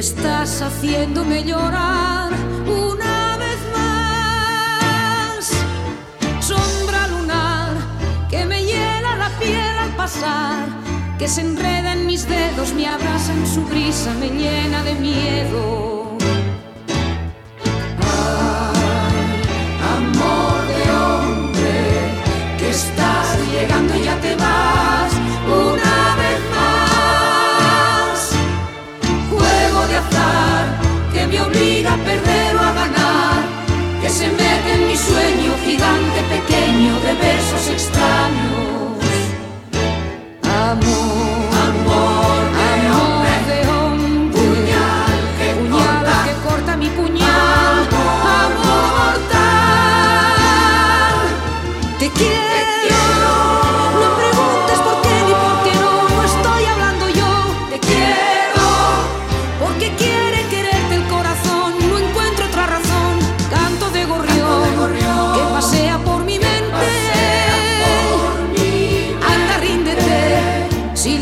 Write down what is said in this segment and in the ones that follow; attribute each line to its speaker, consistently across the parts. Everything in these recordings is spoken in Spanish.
Speaker 1: haciéndome llorar una vez más. Sombra lunar que me hiela la piel al pasar, que se enreda en mis dedos, me abraza en su brisa, me llena de miedo. Amor de hombre, que estás llegando y ya te se mete en mi sueño gigante pequeño de besos extraños. Amor,
Speaker 2: Amor de
Speaker 1: amor
Speaker 2: hombre,
Speaker 1: de hombre,
Speaker 2: puñal que
Speaker 1: puñal
Speaker 2: corta.
Speaker 1: que corta mi puñal, amor mortal. Te quiero,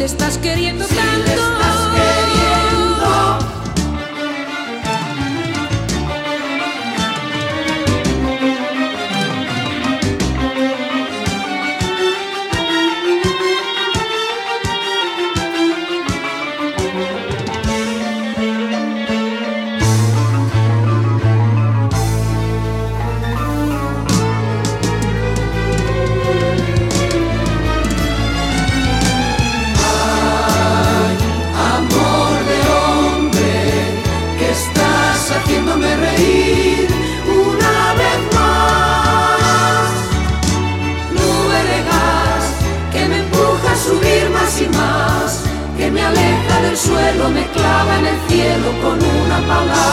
Speaker 1: estás queriendo tanto.
Speaker 2: Me clava en el cielo con una palabra.